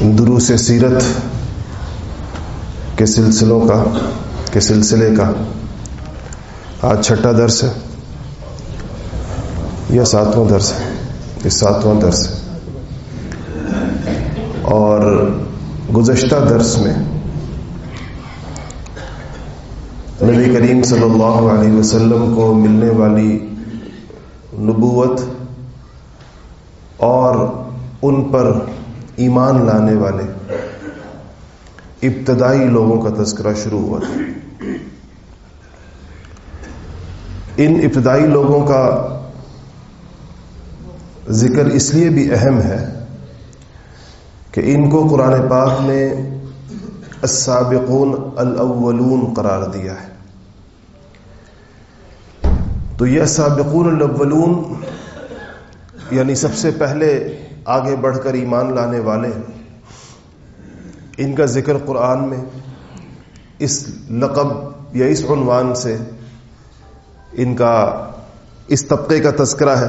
دروس سیرت کے سلسلوں کا، کے سلسلے کا۔ آج چھٹا درس ہے، یا ساتواں درس ہے، یہ ساتواں درس ہے۔ اور گزشتہ درس میں نبی کریم صلی اللہ علیہ وسلم کو ملنے والی نبوت اور ان پر ایمان لانے والے ابتدائی لوگوں کا تذکرہ شروع ہوا تھا۔ ان ابتدائی لوگوں کا ذکر اس لیے بھی اہم ہے کہ ان کو قرآن پاک نے السابقون الاولون قرار دیا ہے۔ تو یہ السابقون الاولون یعنی سب سے پہلے آگے بڑھ کر ایمان لانے والے ان کا ذکر قرآن میں اس لقب یا اس عنوان سے ان کا اس طبقے کا تذکرہ ہے۔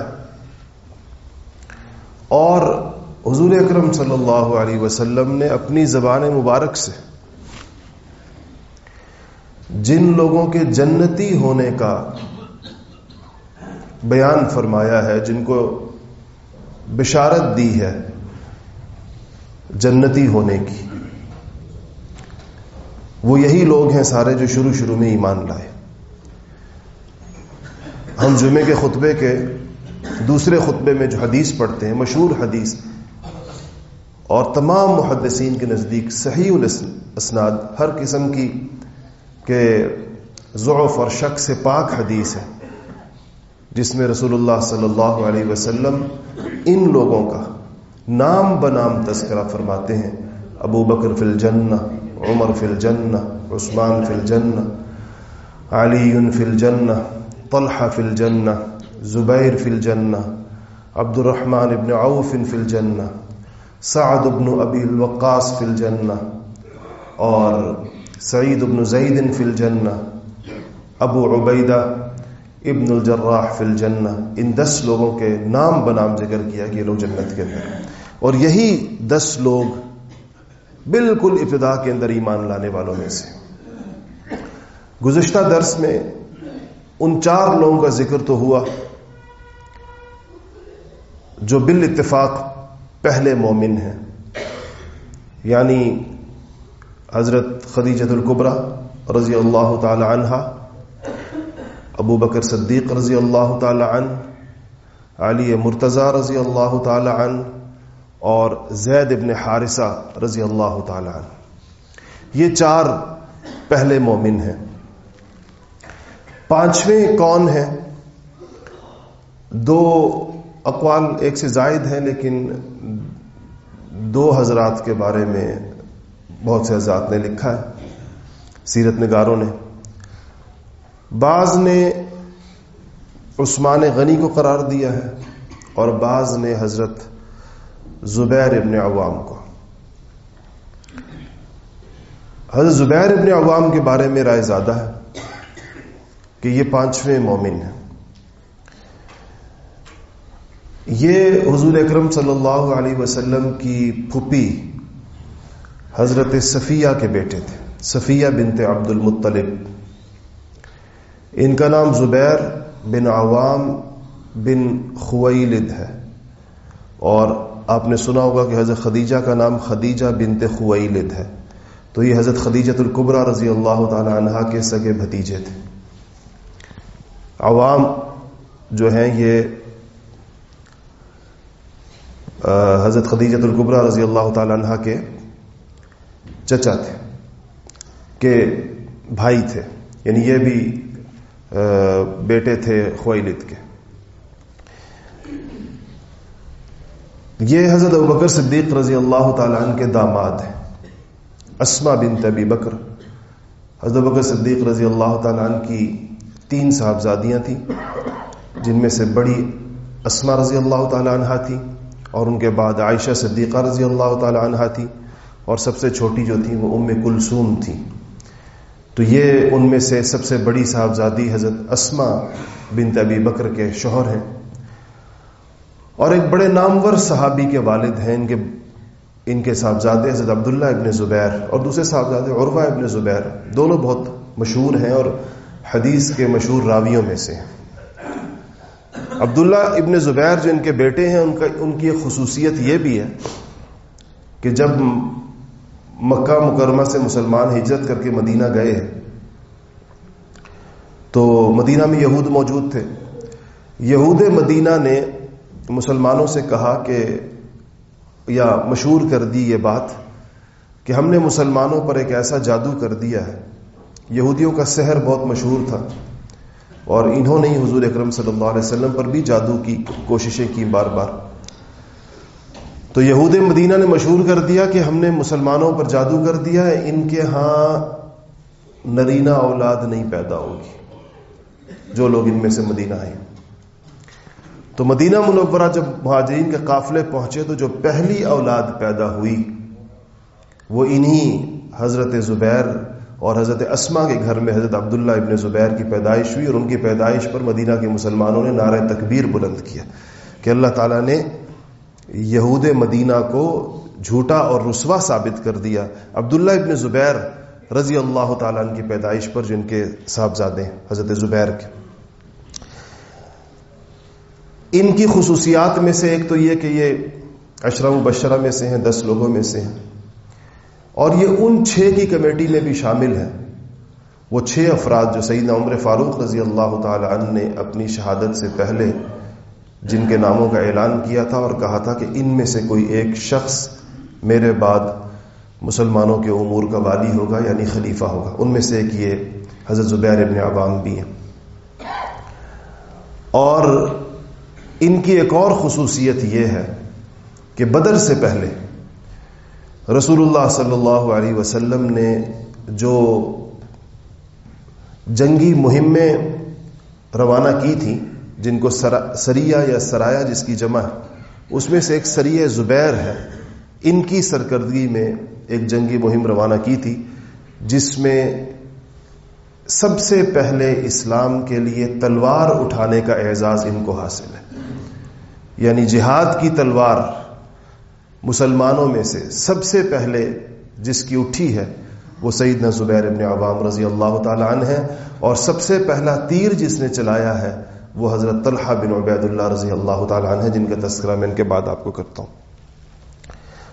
اور حضور اکرم صلی اللہ علیہ وسلم نے اپنی زبان مبارک سے جن لوگوں کے جنتی ہونے کا بیان فرمایا ہے، جن کو بشارت دی ہے جنتی ہونے کی۔ وہ یہی لوگ ہیں سارے جو شروع شروع میں ایمان لائے۔ ہم جمعے کے خطبے کے دوسرے خطبے میں جو حدیث پڑھتے ہیں، مشہور حدیث اور تمام محدثین کے نزدیک صحیح الاسناد، ہر قسم کی کہ ضعف اور شک سے پاک حدیث ہے۔ جس میں رسول اللہ صلی اللہ علیہ وسلم ان لوگوں کا نام بنام تذکرہ فرماتے ہیں۔ ابو بکر فی الجنہ، عمر فی الجنہ، عثمان فی الجنہ، علی فی الجنہ، طلحہ فی الجنہ، زبیر فی الجنہ عبد الرحمن ابن عوف فی الجنہ، سعد ابن ابی الوقاص فی الجنہ اور سعید ابن زید فی الجنہ، ابو عبیدہ ابن الجراح فی الجنہ، ان دس لوگوں کے نام بنام ذکر کیا کہ یہ لوگ جنت کے اندر اور یہی دس لوگ بالکل ابتدا کے اندر ایمان لانے والوں میں سے۔ گزشتہ درس میں ان چار لوگوں کا ذکر تو ہوا، جو بال اتفاق پہلے مومن ہیں۔ یعنی حضرت خدیجت القبرہ رضی اللہ تعالی عنہا ابو بکر صدیق رضی اللہ تعالی عنہ، علی مرتضی رضی اللہ تعالی عنہ اور زید ابن حارثہ رضی اللہ تعالی عنہ۔ یہ چار پہلے مومن ہیں۔ پانچویں کون ہیں دو اقوال ایک سے زائد ہیں، لیکن دو حضرات کے بارے میں بہت سے حضرات نے لکھا ہے۔ سیرت نگاروں نے بعض نے عثمان غنی کو قرار دیا ہے اور بعض نے حضرت زبیر ابن عوام کو۔ حضرت زبیر ابن عوام کے بارے میں رائے زیادہ ہے کہ یہ پانچویں مومن ہیں۔ یہ حضور اکرم صلی اللہ علیہ وسلم کی پھپھی حضرت صفیہ کے بیٹے تھے، صفیہ بنت عبد المطلب ان کا نام زبیر بن عوام بن خویلد ہے۔ اور آپ نے سنا ہوگا کہ حضرت خدیجہ کا نام خدیجہ بنت خویلد ہے۔ تو یہ حضرت خدیجت القبرہ رضی اللہ تعالی عنہ کے سگے بھتیجے تھے۔ عوام جو ہیں یہ حضرت خدیجت القبرہ رضی اللہ تعالی عنہ کے چچا تھے کہ بھائی تھے۔ یعنی یہ بھی بیٹے تھے خویلد کے۔ یہ حضرت بکر صدیق رضی اللہ تعالیٰ عنہ کے داماد ہیں۔ اسما بن طبی بکر۔ حضرت بکر صدیق رضی اللہ تعالیٰ عنہ کی تین صاحبزادیاں تھیں، جن میں سے بڑی اسما رضی اللہ تعالیٰ عنہ تھی اور ان کے بعد عائشہ صدیقہ رضی اللہ تعالیٰ عنہ تھی اور سب سے چھوٹی جو تھی وہ ام کلثوم تھی تو یہ ان میں سے سب سے بڑی صاحبزادی حضرت اسما بنت ابی بکر کے شوہر ہیں۔ اور ایک بڑے نامور صحابی کے والد ہیں۔ ان کے ان کے صاحبزادے حضرت عبداللہ ابن زبیر اور دوسرے صاحبزادے عروا ابن زبیر۔ دونوں بہت مشہور ہیں اور حدیث کے مشہور راویوں میں سے عبداللہ ابن زبیر جو ان کے بیٹے ہیں، ان کا ان کی ایک خصوصیت یہ بھی ہے کہ جب مکہ مکرمہ سے مسلمان ہجرت کر کے مدینہ گئے تو مدینہ میں یہود موجود تھے۔ یہود مدینہ نے مسلمانوں سے کہا کہ یا مشہور کر دی یہ بات کہ ہم نے مسلمانوں پر ایک ایسا جادو کر دیا ہے۔ یہودیوں کا سحر بہت مشہور تھا اور انہوں نے ہی حضور اکرم صلی اللہ علیہ وسلم پر بھی جادو کی کوششیں کی بار بار۔ تو یہود مدینہ نے مشہور کر دیا کہ ہم نے مسلمانوں پر جادو کر دیا ہے، ان کے ہاں نرینہ اولاد نہیں پیدا ہوگی، جو لوگ ان میں سے مدینہ آئے تو مدینہ منورہ جب مہاجرین کے قافلے پہنچے تو جو پہلی اولاد پیدا ہوئی، وہ انہی حضرت زبیر اور حضرت اسما کے گھر میں حضرت عبداللہ ابن زبیر کی پیدائش ہوئی اور ان کی پیدائش پر مدینہ کے مسلمانوں نے نعرہ تکبیر بلند کیا کہ اللہ تعالیٰ نے یہود مدینہ کو جھوٹا اور رسوا ثابت کر دیا۔ عبداللہ ابن زبیر رضی اللہ تعالیٰ کی پیدائش پر جن کے صاحبزادے حضرت زبیر کے۔ ان کی خصوصیات میں سے ایک تو یہ کہ یہ اشرم بشرہ میں سے ہیں، دس لوگوں میں سے ہیں۔ اور یہ ان چھ کی کمیٹی میں بھی شامل ہیں۔ وہ چھ افراد جو سیدنا عمر فاروق رضی اللہ تعالی عنہ نے اپنی شہادت سے پہلے جن کے ناموں کا اعلان کیا تھا اور کہا تھا کہ ان میں سے کوئی ایک شخص میرے بعد مسلمانوں کے امور کا والی ہوگا یعنی خلیفہ ہوگا۔ ان میں سے ایک یہ حضرت زبیر ابن عوام بھی ہیں۔ اور ان کی ایک اور خصوصیت یہ ہے کہ بدر سے پہلے رسول اللہ صلی اللہ علیہ وسلم نے جو جنگی مہمیں روانہ کی تھیں جن کو سریا یا سرایا جس کی جمع ہے اس میں سے ایک سریہ زبیر ہے۔ ان کی سرکردگی میں ایک جنگی مہم روانہ کی تھی، جس میں سب سے پہلے اسلام کے لیے تلوار اٹھانے کا اعزاز ان کو حاصل ہے۔ یعنی جہاد کی تلوار مسلمانوں میں سے سب سے پہلے جس کی اٹھی ہے، وہ سعید زبیر ابن عوام رضی اللہ تعالی عنہ ہے۔ اور سب سے پہلا تیر جس نے چلایا ہے وہ حضرت طلحہ بن عبید اللہ رضی اللہ تعالی عنہ جن کا تذکرہ میں ان کے بعد آپ کو کرتا ہوں۔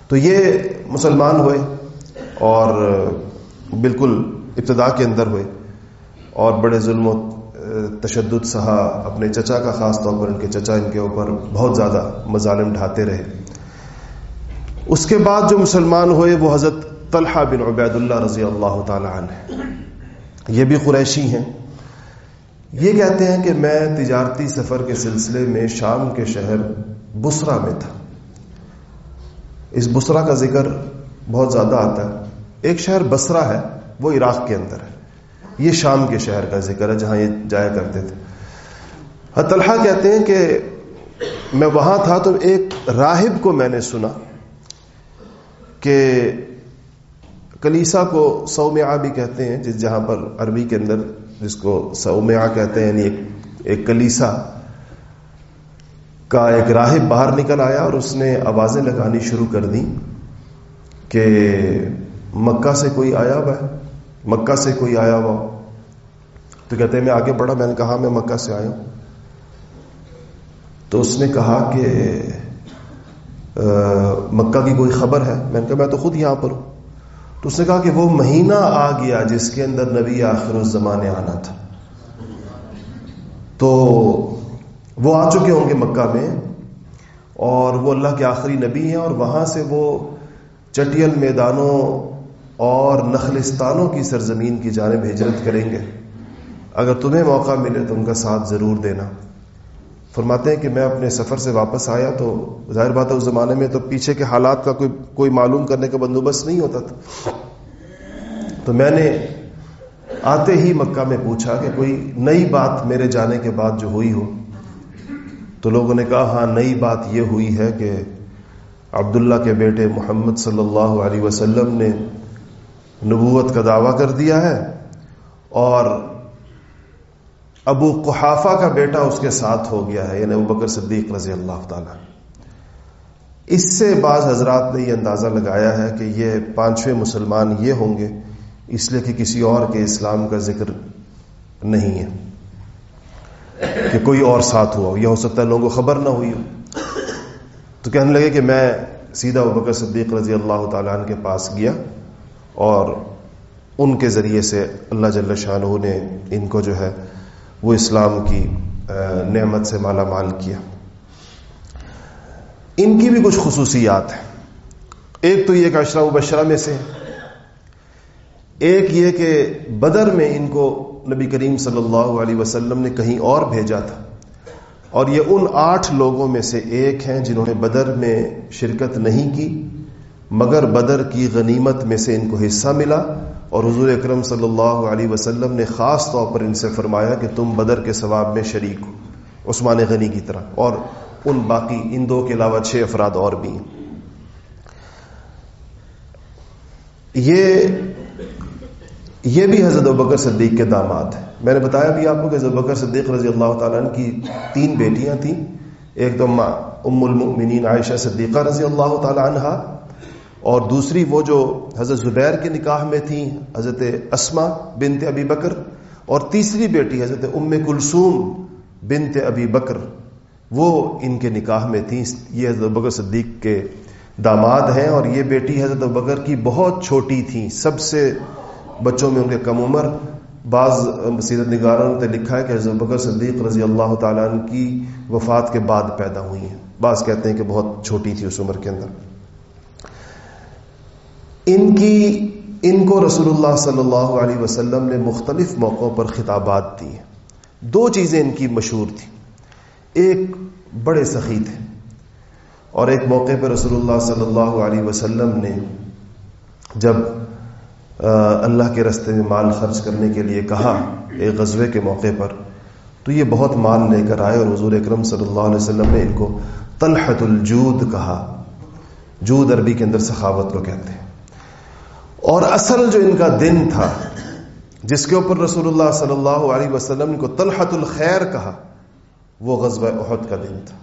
تو یہ مسلمان ہوئے اور بالکل ابتدا کے اندر ہوئے اور بڑے ظلم و تشدد سہا اپنے چچا کا خاص طور پر ان کے چچا ان کے اوپر بہت زیادہ مظالم ڈھاتے رہے۔ اس کے بعد جو مسلمان ہوئے وہ حضرت طلحہ بن عبید اللہ رضی اللہ تعالی عنہ یہ بھی قریشی ہیں۔ یہ کہتے ہیں کہ میں تجارتی سفر کے سلسلے میں شام کے شہر بسرا میں تھا۔ اس بسرا کا ذکر بہت زیادہ آتا ہے۔ ایک شہر بسرا ہے، وہ عراق کے اندر ہے۔ یہ شام کے شہر کا ذکر ہے جہاں یہ جایا کرتے تھے۔ طلحہ کہتے ہیں کہ میں وہاں تھا تو ایک راہب کو میں نے سنا کہ کلیسا کو سومیا بھی کہتے ہیں، جس جہاں پر عربی کے اندر جس کو سومیا کہتے ہیں یعنی ایک ایک کلیسا کا ایک راہب باہر نکل آیا اور اس نے آوازیں لگانی شروع کر دی کہ مکہ سے کوئی آیا ہوا ہے، مکہ سے کوئی آیا ہوا تو کہتے ہیں، میں آگے بڑھا، میں نے کہا، میں مکہ سے آیا ہوں۔ تو اس نے کہا کہ مکہ کی کوئی خبر ہے؟ میں نے کہا، میں تو خود یہاں پر ہوں۔ تو اس نے کہا کہ وہ مہینہ آ گیا جس کے اندر نبی آخر اس زمانے آنا تھا۔ تو وہ آ چکے ہوں گے مکہ میں اور وہ اللہ کے آخری نبی ہیں اور وہاں سے وہ چٹیل میدانوں اور نخلستانوں کی سرزمین کی جانب ہجرت کریں گے۔ اگر تمہیں موقع ملے تو ان کا ساتھ ضرور دینا۔ فرماتے ہیں کہ میں اپنے سفر سے واپس آیا تو ظاہر بات ہے اس زمانے میں تو پیچھے کے حالات کا کوئی کوئی معلوم کرنے کا بندوبست نہیں ہوتا تھا۔ تو میں نے آتے ہی مکہ میں پوچھا کہ کوئی نئی بات میرے جانے کے بعد جو ہوئی ہو۔ تو لوگوں نے کہا ہاں نئی بات یہ ہوئی ہے کہ عبداللہ کے بیٹے محمد صلی اللہ علیہ وسلم نے نبوت کا دعویٰ کر دیا ہے اور ابو قحافہ کا بیٹا اس کے ساتھ ہو گیا ہے یعنی ابو بکر صدیق رضی اللہ تعالی۔ اس سے بعض حضرات نے یہ اندازہ لگایا ہے کہ یہ پانچویں مسلمان یہ ہوں گے، اس لیے کہ کسی اور کے اسلام کا ذکر نہیں ہے کہ کوئی اور ساتھ ہوا ہو۔ یہ ہو سکتا ہے لوگوں کو خبر نہ ہوئی ہو۔ تو کہنے لگے کہ میں سیدھا بکر صدیق رضی اللہ تعالیٰ عنہ کے پاس گیا اور ان کے ذریعے سے اللہ جل شاہ نے ان کو جو ہے وہ اسلام کی نعمت سے مالا مال کیا۔ ان کی بھی کچھ خصوصیات ہیں۔ ایک تو یہ کہ اشرا مبشرہ میں سے، ایک یہ کہ بدر میں ان کو نبی کریم صلی اللہ علیہ وسلم نے کہیں اور بھیجا تھا۔ اور یہ ان آٹھ لوگوں میں سے ایک ہیں جنہوں نے بدر میں شرکت نہیں کی، مگر بدر کی غنیمت میں سے ان کو حصہ ملا۔ اور حضور اکرم صلی اللہ علیہ وسلم نے خاص طور پر ان سے فرمایا کہ تم بدر کے ثواب میں شریک ہو، عثمان غنی کی طرح، اور ان باقی ان دو کے علاوہ چھ افراد اور بھی ہیں۔ یہ یہ بھی حضرت بکر صدیق کے داماد ہیں۔ میں نے بتایا بھی آپ کو کہ حضرت بکر صدیق رضی اللہ تعالیٰ کی تین بیٹیاں تھیں۔ ایک تو ام المؤمنین عائشہ صدیقہ رضی اللہ تعالیٰ عنہ اور دوسری وہ جو حضرت زبیر کے نکاح میں تھیں حضرت اسما بنت ابی بکر، اور تیسری بیٹی حضرت ام کلثوم بنت ابی بکر، وہ ان کے نکاح میں تھیں۔ یہ حضرت بکر صدیق کے داماد ہیں اور یہ بیٹی حضرت بکر کی بہت چھوٹی تھیں۔ سب سے بچوں میں ان کے کم عمر۔ بعض سیرت نگاروں نے لکھا ہے کہ حضرت بکر صدیق رضی اللہ تعالیٰ عنہ کی وفات کے بعد پیدا ہوئی ہیں۔ بعض کہتے ہیں کہ بہت چھوٹی تھی اس عمر کے اندر۔ ان کی، ان کو رسول اللہ صلی اللہ علیہ وسلم نے مختلف موقعوں پر خطابات دی دو چیزیں ان کی مشہور تھیں۔ ایک بڑے سخی تھے اور ایک موقع پر رسول اللہ صلی اللہ علیہ وسلم نے جب اللہ کے رستے میں مال خرچ کرنے کے لیے کہا ایک غزوے کے موقع پر، تو یہ بہت مال لے کر آئے اور حضور اکرم صلی اللہ علیہ وسلم نے ان کو طلحت الجود کہا۔ جود عربی کے اندر سخاوت کو کہتے ہیں۔ اور اصل جو ان کا دن تھا، جس کے اوپر رسول اللہ صلی اللہ علیہ وسلم کو طلحت الخیر کہا، وہ غزوہ احد کا دن تھا۔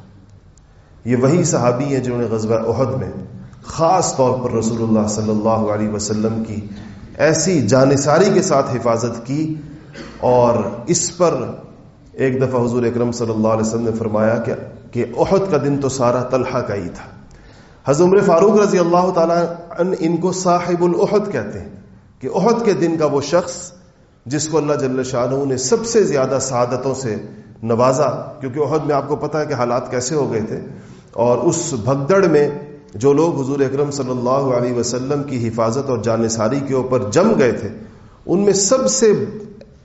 یہ وہی صحابی ہیں جنہوں نے غزوہ احد میں خاص طور پر رسول اللہ صلی اللہ علیہ وسلم کی ایسی جانساری کے ساتھ حفاظت کی اور اس پر ایک دفعہ حضور اکرم صلی اللہ علیہ وسلم نے فرمایا کہ احد کا دن تو سارا طلحہ کا ہی تھا۔ حضرت عمر فاروق رضی اللہ تعالیٰ ان کو صاحب الاحد کہتے ہیں کہ احد کے دن کا وہ شخص جس کو اللہ جل شاہ نے سب سے زیادہ سعادتوں سے نوازا، کیونکہ عہد میں آپ کو پتا ہے کہ حالات کیسے ہو گئے تھے، اور اس بھگدڑ میں جو لوگ حضور اکرم صلی اللہ علیہ وسلم کی حفاظت اور جانساری کے اوپر جم گئے تھے، ان میں سب سے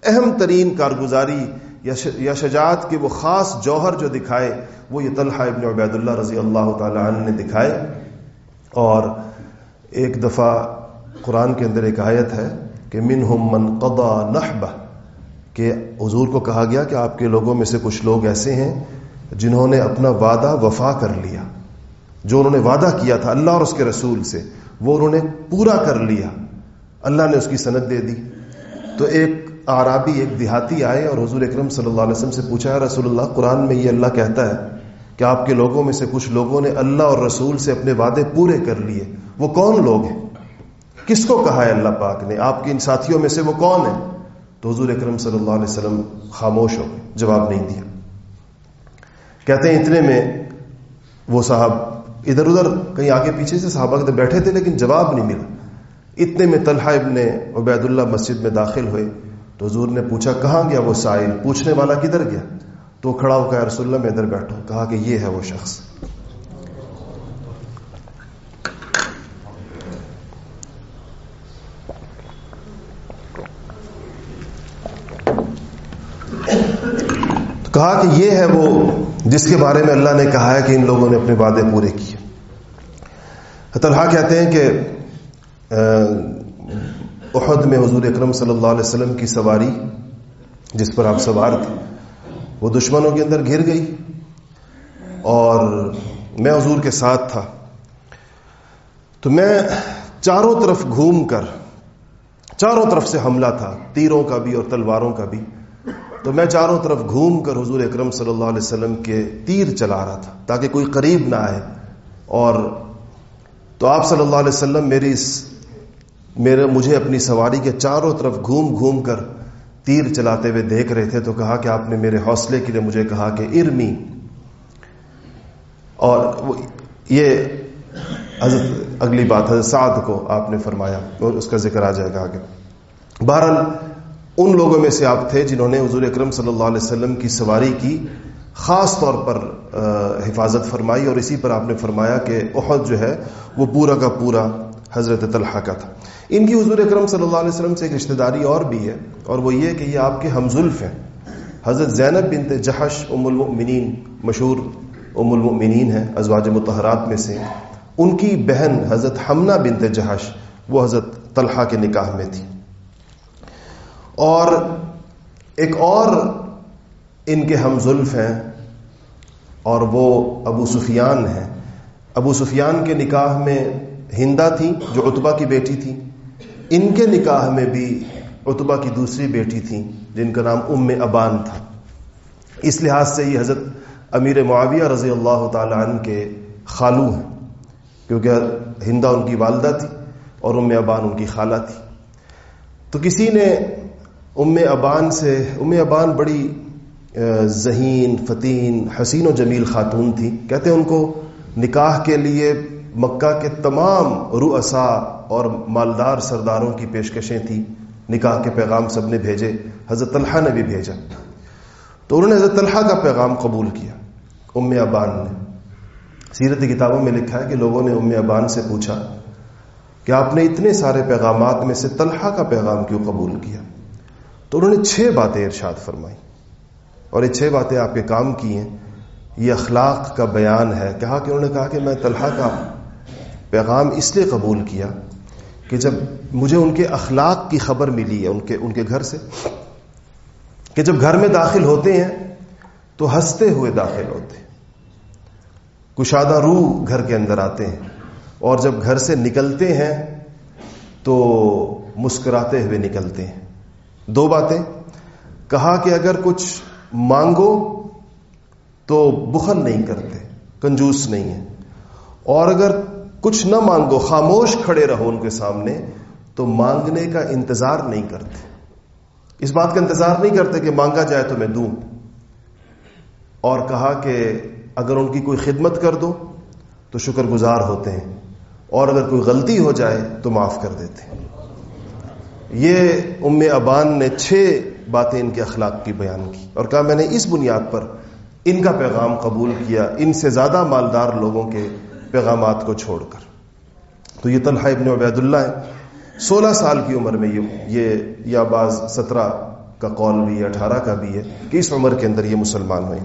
اہم ترین کارگزاری یا شجاعت کے وہ خاص جوہر جو دکھائے، وہ یہ طلحہ ابن عبید اللہ رضی اللہ تعالی عنہ نے دکھائے، اور ایک دفعہ قرآن کے اندر ایک آیت ہے کہ منہم من قضا نحبہ، کہ حضور کو کہا گیا کہ آپ کے لوگوں میں سے کچھ لوگ ایسے ہیں جنہوں نے اپنا وعدہ وفا کر لیا۔ جو انہوں نے وعدہ کیا تھا اللہ اور اس کے رسول سے، وہ انہوں نے پورا کر لیا۔ اللہ نے اس کی صنعت دے دی۔ تو ایک آرابی ایک دیہاتی آئے اور حضور اکرم صلی اللہ علیہ وسلم سے پوچھا ہے رسول اللہ، قرآن میں یہ اللہ کہتا ہے کہ آپ کے لوگوں میں سے کچھ لوگوں نے اللہ اور رسول سے اپنے وعدے پورے کر لیے۔ وہ کون لوگ ہیں؟ کس کو کہا ہے اللہ پاک نے؟ آپ کے ان ساتھیوں میں سے وہ کون ہیں؟ تو حضور اکرم صلی اللہ علیہ وسلم خاموش ہو گئے، جواب نہیں دیا۔ کہتے ہیں اتنے میں وہ صاحب ادھر ادھر کہیں آگے پیچھے سے صحابہ کے بیٹھے تھے لیکن جواب نہیں ملا۔ اتنے میں طلحہ ابن عبید اللہ مسجد میں داخل ہوئے تو حضور نے پوچھا، کہاں گیا وہ سائل؟ پوچھنے والا کدھر گیا؟ تو کھڑا ہو کر رسول اللہ میں ادھر بیٹھا کہا کہ یہ ہے وہ شخص۔ کہا کہ یہ ہے وہ جس کے بارے میں اللہ نے کہا ہے کہ ان لوگوں نے اپنے وعدے پورے کیے طلحہ کہتے ہیں کہ احد میں حضور اکرم صلی اللہ علیہ وسلم کی سواری جس پر آپ سوار تھے، وہ دشمنوں کے اندر گر گئی۔ اور میں حضور کے ساتھ تھا۔ تو میں چاروں طرف گھوم کر، چاروں طرف سے حملہ تھا، تیروں کا بھی اور تلواروں کا بھی۔ تو میں چاروں طرف گھوم کر حضور اکرم صلی اللہ علیہ وسلم کے تیر چلا رہا تھا تاکہ کوئی قریب نہ آئے۔ اور تو آپ صلی اللہ علیہ وسلم میری اس میرے مجھے اپنی سواری کے چاروں طرف گھوم گھوم کر تیر چلاتے ہوئے دیکھ رہے تھے تو کہا کہ آپ نے میرے حوصلے کے لیے مجھے کہا کہ ارمی اور یہ حضرت اگلی بات حضرت سعد کو آپ نے فرمایا اور اس کا ذکر آ جائے گا آگے۔ بہرحال ان لوگوں میں سے آپ تھے جنہوں نے حضور اکرم صلی اللہ علیہ وسلم کی سواری کی خاص طور پر حفاظت فرمائی اور اسی پر آپ نے فرمایا کہ احد جو ہے وہ پورا کا پورا حضرت طلحہ کا تھا۔ ان کی حضور اکرم صلی اللہ علیہ وسلم سے ایک رشتہ داری اور بھی ہے اور وہ یہ کہ یہ آپ کے ہمزلف ہیں۔ حضرت زینب بنت جہش ام المؤمنین مشہور ام المؤمنین ہیں، ازواج متحرات میں سے۔ ان کی بہن حضرت حمنہ بنت جہش وہ حضرت طلحہ کے نکاح میں تھی۔ اور ایک اور ان کے ہم زلف ہیں اور وہ ابو سفیان ہیں۔ ابو سفیان کے نکاح میں ہندا تھی جو اتبا کی بیٹی تھی۔ ان کے نکاح میں بھی اتبا کی دوسری بیٹی تھی جن کا نام ام ابان تھا۔ اس لحاظ سے یہ حضرت امیر معاویہ رضی اللہ تعالی عنہ کے خالو ہیں۔ کیونکہ ہندا ان کی والدہ تھی اور ام ابان ان کی خالہ تھی۔ تو کسی نے ام ابان سے، ام ابان بڑی ذہین، فتین، حسین و جمیل خاتون تھی۔ کہتے ہیں ان کو نکاح کے لیے مکہ کے تمام رؤسا اور مالدار سرداروں کی پیشکشیں تھیں۔ نکاح کے پیغام سب نے بھیجے، حضرت طلحہ نے بھی بھیجا۔ تو انہوں نے حضرت طلحہ کا پیغام قبول کیا، ام ابان نے۔ سیرت کتابوں میں لکھا ہے کہ لوگوں نے ام ابان سے پوچھا کہ آپ نے اتنے سارے پیغامات میں سے طلحہ کا پیغام کیوں قبول کیا؟ تو انہوں نے چھ باتیں ارشاد فرمائی اور یہ چھ باتیں آپ کے کام کی ہیں۔ یہ اخلاق کا بیان ہے۔ کہا کہ انہوں نے کہا کہ میں طلحہ کا پیغام اس لیے قبول کیا کہ جب مجھے ان کے اخلاق کی خبر ملی ہے، ان کے ان کے گھر سے، کہ جب گھر میں داخل ہوتے ہیں تو ہنستے ہوئے داخل ہوتے ہیں۔ کشادہ روح گھر کے اندر آتے ہیں اور جب گھر سے نکلتے ہیں تو مسکراتے ہوئے نکلتے ہیں۔ دو باتیں۔ کہا کہ اگر کچھ مانگو تو بخل نہیں کرتے، کنجوس نہیں ہے اور اگر کچھ نہ مانگو، خاموش کھڑے رہو ان کے سامنے، تو مانگنے کا انتظار نہیں کرتے۔ اس بات کا انتظار نہیں کرتے کہ مانگا جائے تو میں دوں۔ اور کہا کہ اگر ان کی کوئی خدمت کر دو تو شکر گزار ہوتے ہیں، اور اگر کوئی غلطی ہو جائے تو معاف کر دیتے ہیں۔ یہ ام ابان نے چھ باتیں ان کے اخلاق کی بیان کی اور کہا میں نے اس بنیاد پر ان کا پیغام قبول کیا، ان سے زیادہ مالدار لوگوں کے پیغامات کو چھوڑ کر۔ تو یہ طلحہ ابن عبید اللہ ہے۔ سولہ سال کی عمر میں یہ یا بعض سترہ کا قول بھی ہے، اٹھارہ کا بھی ہے کہ اس عمر کے اندر یہ مسلمان ہوئے۔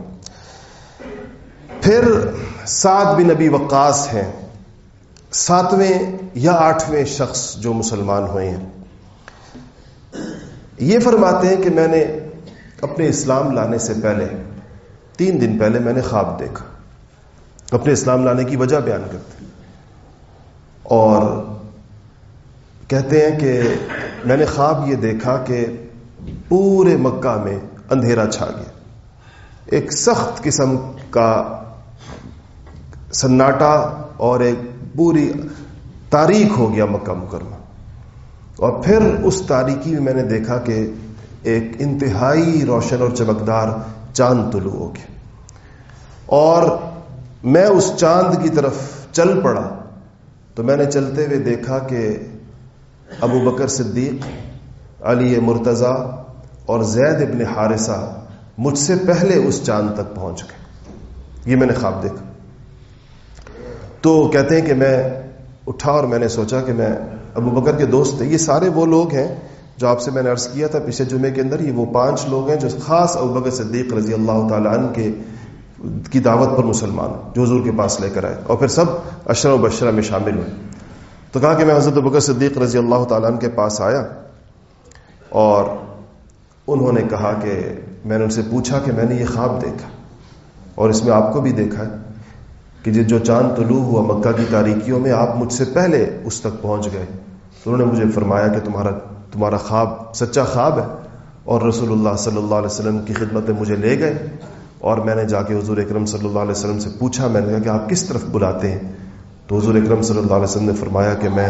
پھر سات بن نبی وقاص ہیں۔ ساتویں یا آٹھویں شخص جو مسلمان ہوئے ہیں۔ یہ فرماتے ہیں کہ میں نے اپنے اسلام لانے سے پہلے، تین دن پہلے میں نے خواب دیکھا۔ اپنے اسلام لانے کی وجہ بیان کرتے اور کہتے ہیں کہ میں نے خواب یہ دیکھا کہ پورے مکہ میں اندھیرا چھا گیا۔ ایک سخت قسم کا سناٹا اور ایک پوری تاریخ ہو گیا مکہ مکرمہ۔ اور پھر اس تاریکی میں میں نے دیکھا کہ ایک انتہائی روشن اور چمکدار چاند طلوع ہو گیا۔ اور میں اس چاند کی طرف چل پڑا تو میں نے چلتے ہوئے دیکھا کہ ابو بکر صدیق، علی مرتضی اور زید ابن حارثہ مجھ سے پہلے اس چاند تک پہنچ گئے۔ یہ میں نے خواب دیکھا۔ تو کہتے ہیں کہ میں اٹھا اور میں نے سوچا کہ میں ابو بکر کے دوست تھے، یہ سارے وہ لوگ ہیں جو آپ سے میں نے عرض کیا تھا پچھلے جمعے کے اندر، یہ وہ پانچ لوگ ہیں جو خاص ابو بکر صدیق رضی اللہ تعالیٰ عنہ کے کی دعوت پر مسلمان، جو حضور کے پاس لے کر آئے۔ اور پھر سب اشرا و بشرا میں شامل ہوئے۔ تو کہا کہ میں حضرت بکر صدیق رضی اللہ تعالیٰ عنہ کے پاس آیا اور انہوں نے کہا کہ میں نے ان سے پوچھا کہ میں نے یہ خواب دیکھا اور اس میں آپ کو بھی دیکھا ہے۔ کہ جو چاند طلوع ہوا مکہ کی تاریکیوں میں آپ مجھ سے پہلے اس تک پہنچ گئے۔ تو انہوں نے مجھے فرمایا کہ تمہارا تمہارا خواب سچا خواب ہے اور رسول اللہ صلی اللہ علیہ وسلم کی خدمت میں مجھے لے گئے اور میں نے جا کے حضور اکرم صلی اللہ علیہ وسلم سے پوچھا، میں نے کہا کہ آپ کس طرف بلاتے ہیں؟ تو حضور اکرم صلی اللہ علیہ وسلم نے فرمایا کہ میں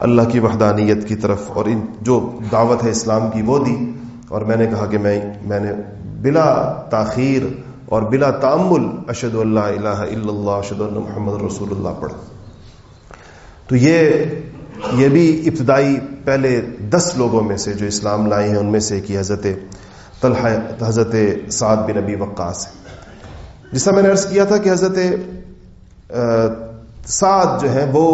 اللہ کی وحدانیت کی طرف اور ان جو دعوت ہے اسلام کی وہ دی اور میں نے کہا کہ میں میں نے بلا تاخیر اور بلا تعمل اشد اللہ الہ الا اللہ اشد اللہ محمد رسول اللہ پڑھا تو یہ یہ بھی ابتدائی پہلے دس لوگوں میں سے جو اسلام لائے ہیں، ان میں سے کہ حضرت طلحہ، حضرت سعد بن نبی وقاص ہے جس طرح میں نے عرض کیا تھا کہ حضرت سعد جو ہے وہ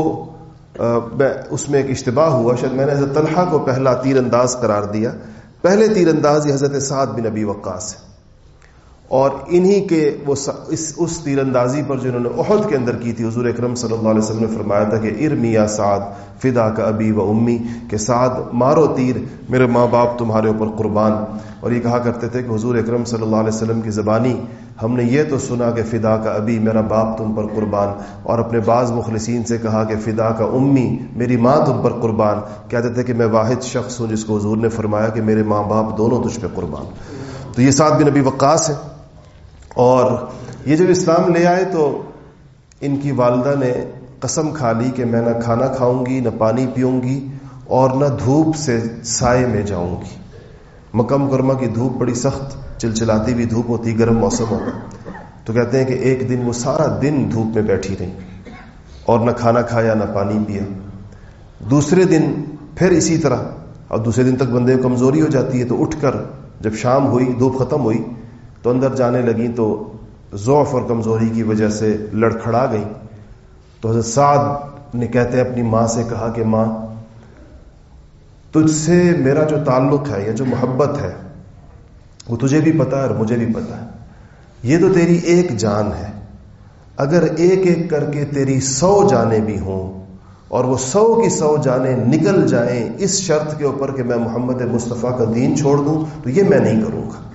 اس میں ایک اشتباہ ہوا۔ شاید میں نے حضرت طلحہ کو پہلا تیر انداز قرار دیا۔ پہلے تیر انداز یہ حضرت سعد بن نبی وقاص ہے اور انہی کے وہ اس اس تیر اندازی پر جو انہوں نے عہد کے اندر کی تھی، حضور اکرم صلی اللہ علیہ وسلم نے فرمایا تھا کہ ارمیا سعد، فدا کا ابی و امی، کہ سعد، مارو تیر، میرے ماں باپ تمہارے اوپر قربان۔ اور یہ کہا کرتے تھے کہ حضور اکرم صلی اللہ علیہ وسلم کی زبانی، ہم نے یہ تو سنا کہ فدا کا ابھی میرا باپ تم پر قربان۔ اور اپنے بعض مخلصین سے کہا کہ فدا کا امی میری ماں تم پر قربان۔ کہتے تھے کہ میں واحد شخص ہوں، جس کو حضور نے فرمایا کہ میرے ماں باپ دونوں تجھ پہ قربان۔ تو یہ سعد بن نبی وقاص ہے اور یہ جب اسلام لے آئے تو ان کی والدہ نے قسم کھا لی کہ میں نہ کھانا کھاؤں گی، نہ پانی پیوں گی اور نہ دھوپ سے سائے میں جاؤں گی۔ مکم کرما کی دھوپ بڑی سخت، چلچلاتی بھی دھوپ ہوتی، گرم موسم ہوتا۔ تو کہتے ہیں کہ ایک دن وہ سارا دن دھوپ میں بیٹھی رہی اور نہ کھانا کھایا، نہ پانی پیا۔ دوسرے دن پھر اسی طرح اور دوسرے دن تک بندے کمزوری ہو جاتی ہے تو اٹھ کر جب شام ہوئی، دھوپ ختم ہوئی تو اندر جانے لگی تو ضعف اور کمزوری کی وجہ سے لڑکھڑا گئی۔ تو حضرت سعد نے کہتے اپنی ماں سے کہا کہ ماں، تجھ سے میرا جو تعلق ہے یا جو محبت ہے، وہ تجھے بھی پتا ہے اور مجھے بھی پتا ہے۔ یہ تو تیری ایک جان ہے۔ اگر ایک ایک کر کے تیری سو جانے بھی ہوں اور وہ سو کی سو جانے نکل جائیں اس شرط کے اوپر کہ میں محمد مصطفیٰ کا دین چھوڑ دوں، تو یہ میں نہیں کروں گا۔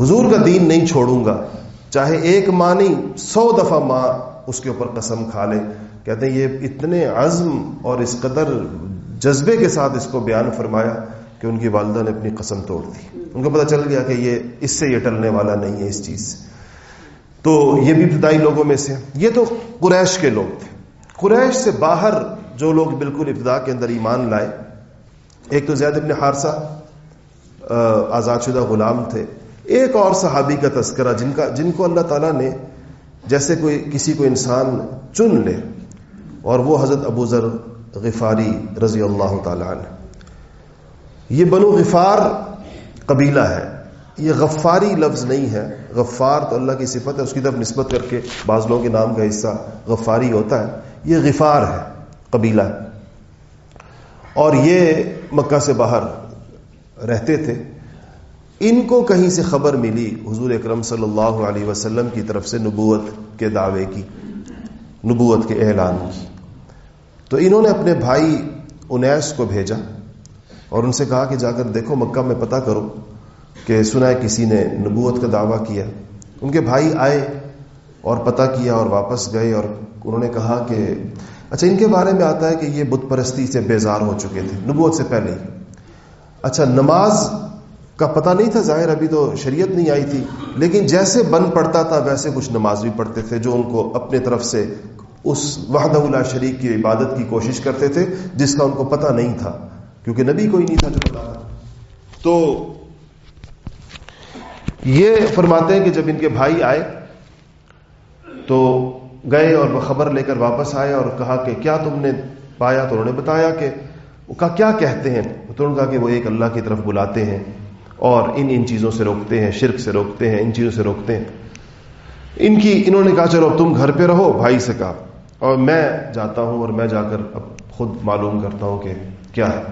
حضور کا دین نہیں چھوڑوں گا۔ چاہے ایک ماں نہیں، سو دفعہ ماں اس کے اوپر قسم کھا لے۔ کہتے ہیں یہ اتنے عزم اور اس قدر جذبے کے ساتھ اس کو بیان فرمایا کہ ان کی والدہ نے اپنی قسم توڑ دی۔ ان کو پتا چل گیا کہ یہ اس سے یہ ٹلنے والا نہیں ہے اس چیز سے۔ تو یہ بھی ابتدائی لوگوں میں سے یہ تو قریش کے لوگ تھے۔ قریش سے باہر جو لوگ بالکل ابتدا کے اندر ایمان لائے، ایک تو زید ابن حارثہ آزاد شدہ غلام تھے۔ ایک اور صحابی کا تذکرہ جن کا جن کو اللہ تعالیٰ نے جیسے کوئی کسی کو انسان چن لے اور وہ حضرت ابو ذر غفاری رضی اللہ تعالیٰ عنہ۔ یہ بنو غفار قبیلہ ہے۔ یہ غفاری لفظ نہیں ہے۔ غفار تو اللہ کی صفت ہے، اس کی طرف نسبت کر کے بعض لوگوں کے نام کا حصہ غفاری ہوتا ہے۔ یہ غفار ہے، قبیلہ اور یہ مکہ سے باہر رہتے تھے۔ ان کو کہیں سے خبر ملی حضور اکرم صلی اللہ علیہ وسلم کی طرف سے نبوت کے دعوے کی، نبوت کے اعلان کی۔ تو انہوں نے اپنے بھائی انیس کو بھیجا اور ان سے کہا کہ جا کر دیکھو مکہ میں پتا کرو کہ سنا ہے کسی نے نبوت کا دعویٰ کیا۔ ان کے بھائی آئے اور پتہ کیا اور واپس گئے اور انہوں نے کہا کہ اچھا ان کے بارے میں آتا ہے کہ یہ بت پرستی سے بیزار ہو چکے تھے، نبوت سے پہلے ہی۔ اچھا نماز کا پتہ نہیں تھا، ظاہر ابھی تو شریعت نہیں آئی تھی۔ لیکن جیسے بن پڑتا تھا، ویسے کچھ نماز بھی پڑھتے تھے جو ان کو اپنے طرف سے اس وحدہ اللہ شریک کی عبادت کی کوشش کرتے تھے، جس کا ان کو پتہ نہیں تھا۔ کیونکہ نبی کوئی نہیں تھا جو بتا تو یہ فرماتے ہیں کہ جب ان کے بھائی آئے، تو گئے اور وہ خبر لے کر واپس آئے اور کہا کہ کیا تم نے پایا؟ تو انہوں نے بتایا کہ کہا، کیا کہتے ہیں؟ تو انہوں نے کہا کہ وہ ایک اللہ کی طرف بلاتے ہیں۔ اور ان ان چیزوں سے روکتے ہیں، شرک سے روکتے ہیں، ان چیزوں سے روکتے ہیں۔ ان کی، انہوں نے کہا، چلو اب تم گھر پہ رہو، بھائی سے کہا۔ اور میں جاتا ہوں اور میں جا کر اب خود معلوم کرتا ہوں کہ کیا ہے۔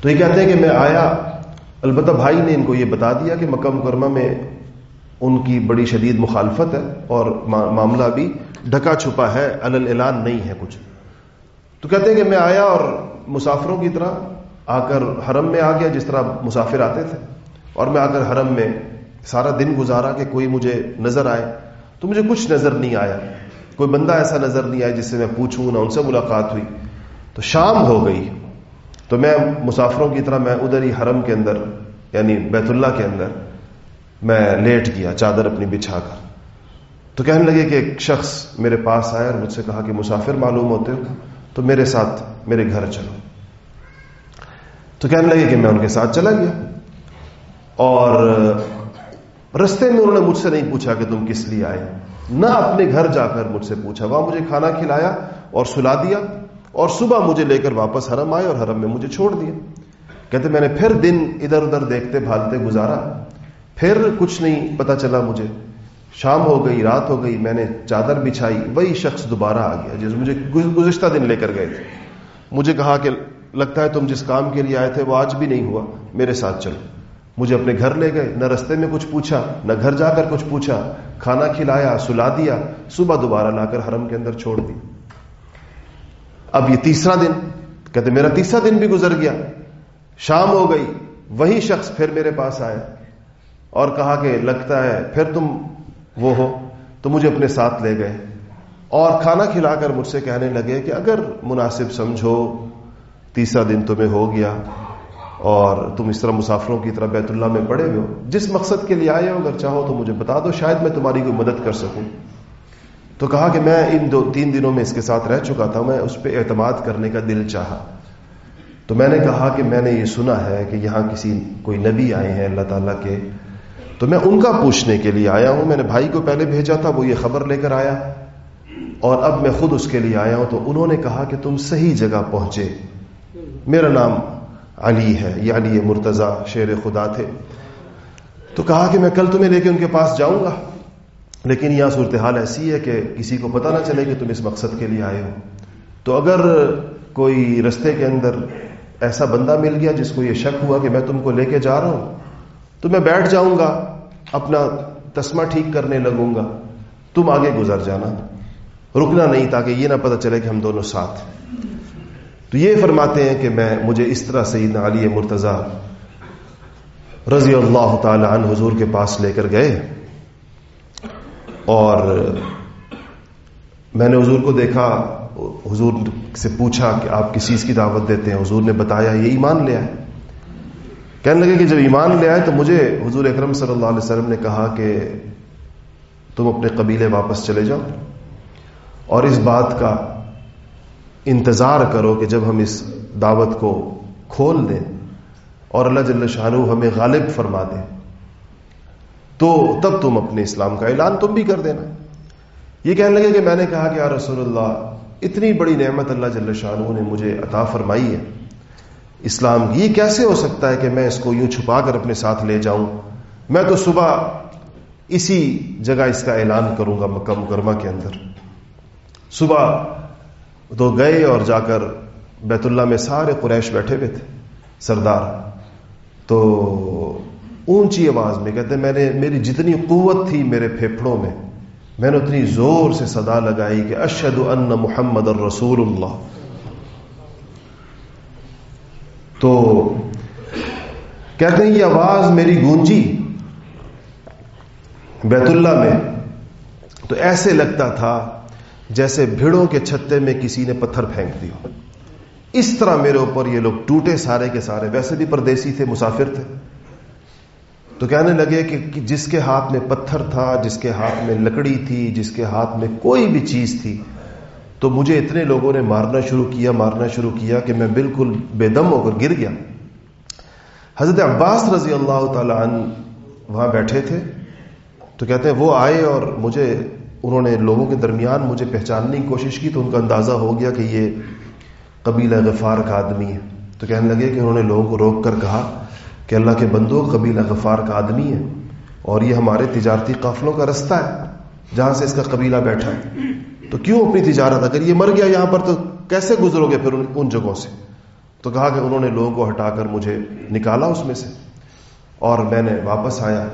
تو یہ کہتے ہیں کہ میں آیا، البتہ بھائی نے ان کو یہ بتا دیا کہ مکہ مکرمہ میں ان کی بڑی شدید مخالفت ہے اور معاملہ بھی ڈھکا چھپا ہے الل اعلان نہیں ہے کچھ۔ تو کہتے ہیں کہ میں آیا اور مسافروں کی طرح آ کر حرم میں آ گیا جس طرح مسافر آتے تھے اور میں آ کر حرم میں سارا دن گزارا کہ کوئی مجھے نظر آئے تو مجھے کچھ نظر نہیں آیا۔ کوئی بندہ ایسا نظر نہیں آیا جس سے میں پوچھوں، نہ ان سے ملاقات ہوئی۔ تو شام ہو گئی۔ تو میں مسافروں کی طرح میں ادھر ہی حرم کے اندر یعنی بیت اللہ کے اندر میں لیٹ گیا، چادر اپنی بچھا کر۔ تو کہنے لگے کہ ایک شخص میرے پاس آیا اور مجھ سے کہا کہ مسافر معلوم ہوتے ہو، تو میرے ساتھ، میرے گھر چلو۔ تو کہنے لگے کہ میں ان کے ساتھ چلا گیا۔ اور رستے میں انہوں نے مجھ سے نہیں پوچھا کہ تم کس لیے آئے۔ نہ اپنے گھر جا کر مجھ سے پوچھا۔ وہاں مجھے کھانا کھلایا اور سلا دیا اور صبح مجھے لے کر واپس حرم آئے اور حرم میں مجھے چھوڑ دیا۔ کہتے، میں نے پھر دن ادھر ادھر دیکھتے بھالتے گزارا۔ پھر کچھ نہیں پتا چلا مجھے۔ شام ہو گئی، رات ہو گئی، میں نے چادر بچھائی، وہی شخص دوبارہ آ گیا جس مجھے گزشتہ دن لے کر گئے تھے۔ مجھے کہا کہ لگتا ہے تم جس کام کے لیے آئے تھے وہ آج بھی نہیں ہوا۔ میرے ساتھ چلو۔ مجھے اپنے گھر لے گئے۔ نہ رستے میں کچھ پوچھا، نہ گھر جا کر کچھ پوچھا۔ کھانا کھلایا، سلا دیا۔ صبح دوبارہ لا کر حرم کے اندر چھوڑ دی۔ اب یہ تیسرا دن۔ کہتے میرا تیسرا دن بھی گزر گیا۔ شام ہو گئی۔ وہی شخص پھر میرے پاس آیا اور کہا کہ لگتا ہے پھر تم وہ ہو۔ تو مجھے اپنے ساتھ لے گئے۔ اور کھانا کھلا کر مجھ سے کہنے لگے کہ اگر مناسب سمجھو تیسرا دن تمہیں ہو گیا اور تم اس طرح مسافروں کی طرح بیت اللہ میں پڑے ہوئے ہو۔ جس مقصد کے لیے آئے ہو، اگر چاہو تو مجھے بتا دو، شاید میں تمہاری کوئی مدد کر سکوں۔ تو کہا کہ میں ان دو، تین دنوں میں اس کے ساتھ رہ چکا تھا، میں اس پہ اعتماد کرنے کا دل چاہا۔ تو میں نے کہا کہ میں نے یہ سنا ہے کہ یہاں کسی کوئی نبی آئے ہیں اللہ تعالیٰ کے۔ تو میں ان کا پوچھنے کے لیے آیا ہوں۔ میں نے بھائی کو پہلے بھیجا تھا، وہ یہ خبر لے کر آیا۔ اور اب میں خود اس کے لیے آیا ہوں۔ تو انہوں نے کہا کہ تم صحیح جگہ پہنچے۔ میرا نام علی ہے، یہ علی مرتضی شیر خدا تھے۔ تو کہا کہ میں کل تمہیں لے کے ان کے پاس جاؤں گا، لیکن یہاں صورتحال ایسی ہے کہ کسی کو پتہ نہ چلے کہ تم اس مقصد کے لیے آئے ہو۔ تو اگر کوئی رستے کے اندر ایسا بندہ مل گیا جس کو یہ شک ہوا کہ میں تم کو لے کے جا رہا ہوں، تو میں بیٹھ جاؤں گا، اپنا تسمہ ٹھیک کرنے لگوں گا۔ تم آگے گزر جانا، رکنا نہیں تاکہ یہ نہ پتہ چلے کہ ہم دونوں ساتھ۔ تو یہ فرماتے ہیں کہ میں، مجھے اس طرح سیدنا علی مرتضی رضی اللہ تعالی عنہ حضور کے پاس لے کر گئے اور میں نے حضور کو دیکھا، حضور سے پوچھا کہ آپ کس چیز کی دعوت دیتے ہیں؟ حضور نے بتایا، یہ ایمان لے آئے۔ کہنے لگے کہ جب ایمان لے آئے تو مجھے حضور اکرم صلی اللہ علیہ وسلم نے کہا کہ تم اپنے قبیلے واپس چلے جاؤ اور اس بات کا انتظار کرو کہ جب ہم اس دعوت کو کھول دیں اور اللہ جل شاہ ہمیں غالب فرما دیں تو تب تم اپنے اسلام کا اعلان تم بھی کر دینا۔ یہ کہنے لگے کہ میں نے کہا کہ یا رسول اللہ، اتنی بڑی نعمت اللہ جل شاہ نے مجھے عطا فرمائی ہے۔ اسلام یہ کیسے ہو سکتا ہے کہ میں اس کو یوں چھپا کر اپنے ساتھ لے جاؤں؟ میں تو صبح اسی جگہ اس کا اعلان کروں گا مکہ مکرمہ کے اندر۔ صبح تو گئے اور جا کر بیت اللہ میں سارے قریش بیٹھے ہوئے تھے، سردار۔ تو اونچی آواز میں کہتے میں نے، میری جتنی قوت تھی میرے پھیپڑوں میں میں نے اتنی زور سے صدا لگائی کہ اشد ان محمد الرسول اللہ۔ تو کہتے ہیں، یہ آواز میری گونجی بیت اللہ میں۔ تو ایسے لگتا تھا جیسے بھیڑوں کے چھتے میں کسی نے پتھر پھینک دیا اس طرح میرے اوپر یہ لوگ ٹوٹے سارے کے سارے۔ ویسے بھی پردیسی تھے، مسافر تھے۔ تو کہنے لگے کہ جس کے ہاتھ میں پتھر تھا، جس کے ہاتھ میں لکڑی تھی، جس کے ہاتھ میں کوئی بھی چیز تھی، تو مجھے اتنے لوگوں نے مارنا شروع کیا، مارنا شروع کیا کہ میں بالکل بے دم ہو کر گر گیا۔ حضرت عباس رضی اللہ تعالی عنہ وہاں بیٹھے تھے۔ تو کہتے ہیں، وہ آئے اور مجھے انہوں نے لوگوں کے درمیان مجھے پہچاننے کی کوشش کی تو ان کا اندازہ ہو گیا کہ یہ قبیلہ غفار کا آدمی ہے۔ تو کہنے لگے کہ انہوں نے لوگوں کو روک کر کہا کہ اللہ کے بندو قبیلہ غفار کا آدمی ہے اور یہ ہمارے تجارتی قافلوں کا رستہ ہے، جہاں سے اس کا قبیلہ بیٹھا ہے۔ تو کیوں اپنی تجارت، اگر یہ مر گیا یہاں پر تو کیسے گزرو گے پھر ان جگہوں سے؟ تو کہا کہ انہوں نے لوگوں کو ہٹا کر مجھے نکالا اس میں سے اور میں نے واپس آیا۔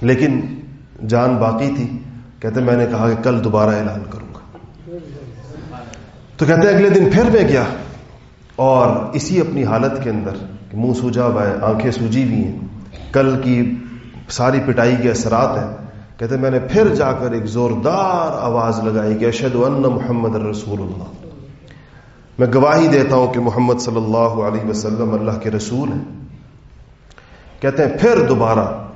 لیکن جان باقی تھی۔ کہتے میں نے کہا کہ کل دوبارہ اعلان کروں گا۔ تو کہتے ہیں، اگلے دن پھر میں گیا اور اسی اپنی حالت کے اندر منہ سوجا ہوا ہے، آنکھیں سوجی ہوئی ہیں۔ کل کی ساری پٹائی کے اثرات ہیں۔ کہتے میں نے پھر جا کر ایک زوردار آواز لگائی کہ اشد ان محمد رسول اللہ۔ میں گواہی دیتا ہوں کہ محمد صلی اللہ علیہ وسلم اللہ کے رسول ہیں۔ کہتے ہیں، پھر دوبارہ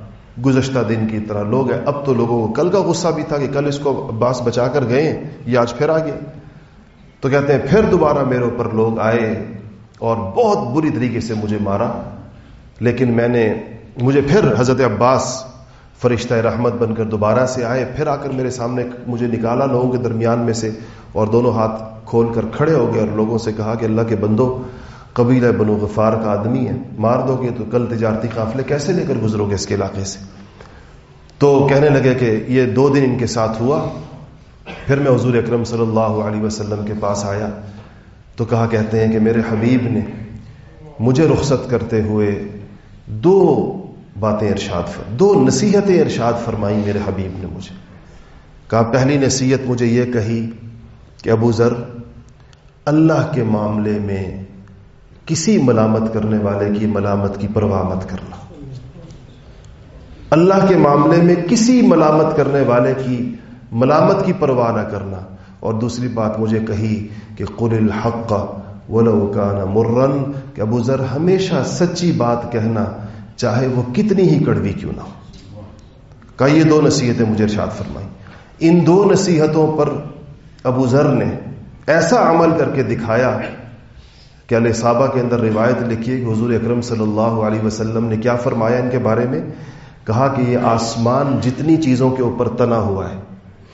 گزشتہ دن کی طرح لوگ ہیں۔ اب تو لوگوں کو کل کا غصہ بھی تھا کہ کل اس کو عباس بچا کر گئے یہ آج پھر آ گیا تو کہتے ہیں، پھر دوبارہ میرے اوپر لوگ آئے اور بہت بری طریقے سے مجھے مارا۔ لیکن میں نے، مجھے پھر حضرت عباس فرشتہ رحمت بن کر دوبارہ سے آئے، پھر آ کر میرے سامنے مجھے نکالا لوگوں کے درمیان میں سے اور دونوں ہاتھ کھول کر کھڑے ہو گئے اور لوگوں سے کہا کہ اللہ کے بندو قبیلہ بنو غفار کا آدمی ہے، مار دو گے تو کل تجارتی قافلے کیسے لے کر گزرو گے اس کے علاقے سے؟ تو کہنے لگے کہ یہ دو دن ان کے ساتھ ہوا، پھر میں حضور اکرم صلی اللہ علیہ وسلم کے پاس آیا۔ تو کہا، کہتے ہیں کہ میرے حبیب نے مجھے رخصت کرتے ہوئے دو باتیں ارشاد فر، دو نصیحتیں ارشاد فرمائی میرے حبیب نے مجھے۔ کہا، پہلی نصیحت مجھے یہ کہی کہ ابو ذر، اللہ کے معاملے میں کسی ملامت کرنے والے کی ملامت کی پرواہ مت کرنا۔ اللہ کے معاملے میں کسی ملامت کرنے والے کی ملامت کی پرواہ نہ کرنا۔ اور دوسری بات مجھے کہی کہ قل الحق ولو کان مرن کہ ابو ذر ہمیشہ سچی بات کہنا چاہے وہ کتنی ہی کڑوی کیوں نہ ہو۔ کہ یہ دو نصیحتیں مجھے ارشاد فرمائی ان دو نصیحتوں پر ابو ذر نے ایسا عمل کر کے دکھایا کہ علیہ صحابہ کے اندر روایت لکھی کہ حضور اکرم صلی اللہ علیہ وسلم نے کیا فرمایا ان کے بارے میں؟ کہا کہ یہ آسمان جتنی چیزوں کے اوپر تنا ہوا ہے،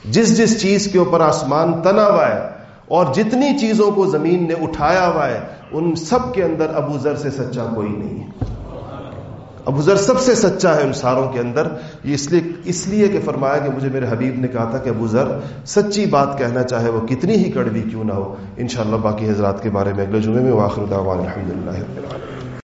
جس جس چیز کے اوپر آسمان تنا ہوا ہے اور جتنی چیزوں کو زمین نے اٹھایا ہوا ہے، ان سب کے اندر ابو ذر سے سچا کوئی نہیں ہے۔ ابو ذر سب سے سچا ہے ان ساروں کے اندر، یہ اس لیے اس لیے کہ فرمایا کہ مجھے میرے حبیب نے کہا تھا کہ ابو ذر، سچی بات کہنا چاہے وہ کتنی ہی کڑوی کیوں نہ ہو، انشاءاللہ باقی حضرات کے بارے میں اگلے جمعے میں واخر دعوان الحمد للہ